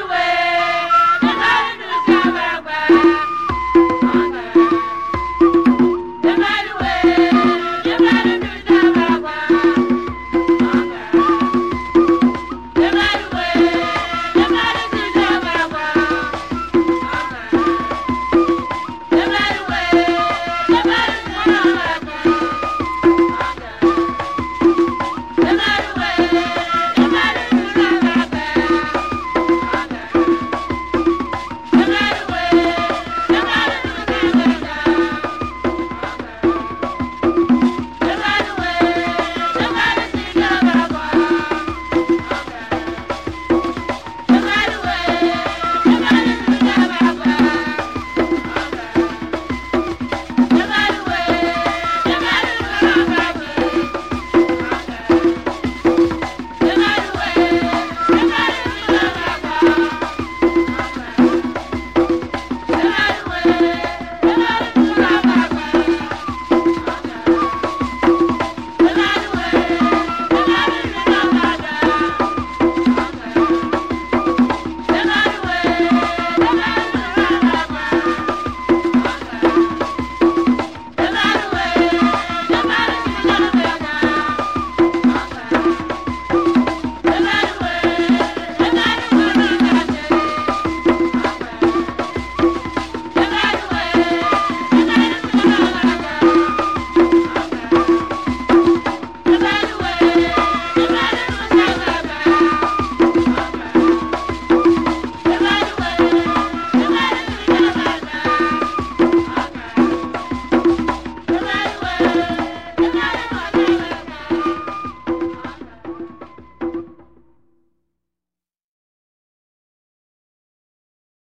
away.